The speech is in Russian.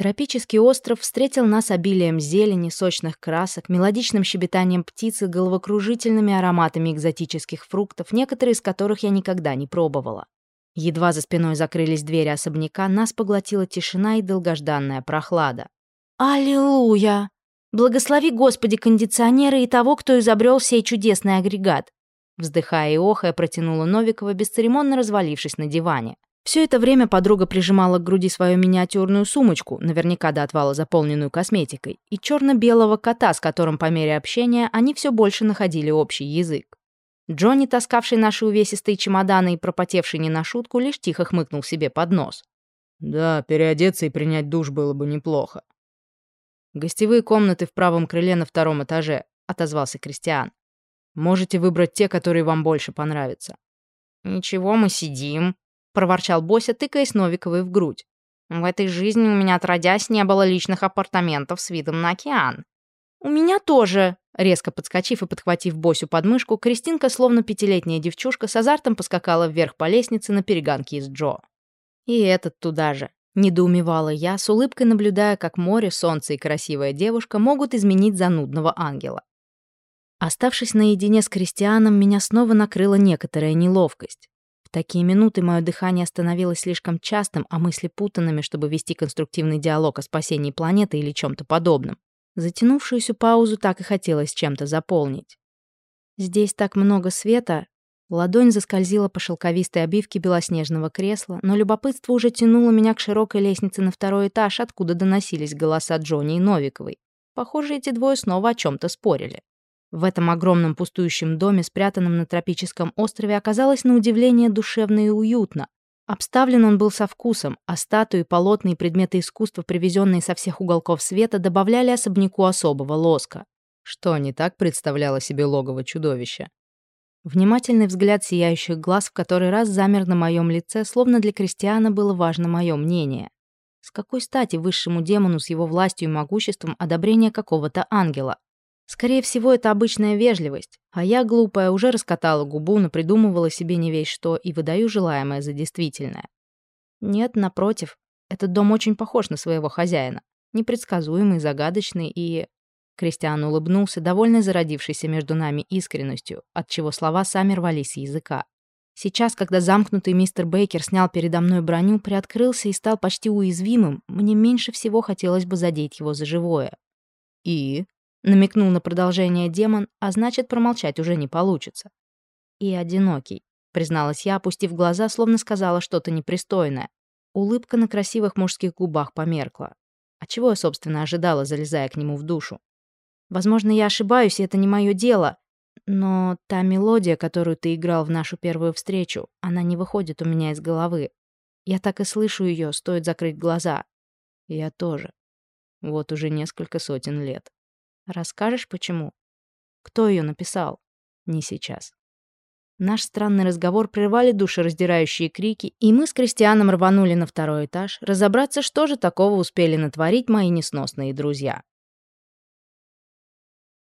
Тропический остров встретил нас обилием зелени, сочных красок, мелодичным щебетанием птиц и головокружительными ароматами экзотических фруктов, некоторые из которых я никогда не пробовала. Едва за спиной закрылись двери особняка, нас поглотила тишина и долгожданная прохлада. «Аллилуйя! Благослови, Господи, кондиционеры и того, кто изобрел сей чудесный агрегат!» Вздыхая и охая, протянула Новикова, бесцеремонно развалившись на диване. Все это время подруга прижимала к груди свою миниатюрную сумочку, наверняка до отвала заполненную косметикой, и черно-белого кота, с которым по мере общения они все больше находили общий язык. Джонни, таскавший наши увесистые чемоданы и пропотевший не на шутку, лишь тихо хмыкнул себе под нос. «Да, переодеться и принять душ было бы неплохо». «Гостевые комнаты в правом крыле на втором этаже», — отозвался Кристиан. «Можете выбрать те, которые вам больше понравятся». «Ничего, мы сидим», — проворчал Бося, тыкаясь Новиковой в грудь. «В этой жизни у меня отродясь не было личных апартаментов с видом на океан». «У меня тоже!» Резко подскочив и подхватив Босю под мышку, Кристинка, словно пятилетняя девчушка, с азартом поскакала вверх по лестнице на перегонки из Джо. И этот туда же. Недоумевала я, с улыбкой наблюдая, как море, солнце и красивая девушка могут изменить занудного ангела. Оставшись наедине с Кристианом, меня снова накрыла некоторая неловкость. Такие минуты мое дыхание становилось слишком частым, а мысли путанными, чтобы вести конструктивный диалог о спасении планеты или чем-то подобном. Затянувшуюся паузу так и хотелось чем-то заполнить. Здесь так много света. Ладонь заскользила по шелковистой обивке белоснежного кресла, но любопытство уже тянуло меня к широкой лестнице на второй этаж, откуда доносились голоса Джонни и Новиковой. Похоже, эти двое снова о чем-то спорили. В этом огромном пустующем доме, спрятанном на тропическом острове, оказалось на удивление душевно и уютно. Обставлен он был со вкусом, а статуи, полотна и предметы искусства, привезенные со всех уголков света, добавляли особняку особого лоска. Что не так представляло себе логово чудовища? Внимательный взгляд сияющих глаз в который раз замер на моем лице, словно для крестьяна было важно мое мнение. С какой стати высшему демону с его властью и могуществом одобрение какого-то ангела? Скорее всего, это обычная вежливость, а я, глупая, уже раскатала губу, напридумывала себе не весь что и выдаю желаемое за действительное. Нет, напротив, этот дом очень похож на своего хозяина. Непредсказуемый, загадочный и... Кристиан улыбнулся, довольно зародившийся между нами искренностью, от чего слова сами рвались с языка. Сейчас, когда замкнутый мистер Бейкер снял передо мной броню, приоткрылся и стал почти уязвимым, мне меньше всего хотелось бы задеть его за живое. «И?» Намекнул на продолжение демон, а значит, промолчать уже не получится. И одинокий, призналась я, опустив глаза, словно сказала что-то непристойное. Улыбка на красивых мужских губах померкла. А чего я, собственно, ожидала, залезая к нему в душу? Возможно, я ошибаюсь, и это не мое дело. Но та мелодия, которую ты играл в нашу первую встречу, она не выходит у меня из головы. Я так и слышу ее, стоит закрыть глаза. Я тоже. Вот уже несколько сотен лет. Расскажешь, почему? Кто ее написал? Не сейчас. Наш странный разговор прервали душераздирающие крики, и мы с Кристианом рванули на второй этаж, разобраться, что же такого успели натворить мои несносные друзья.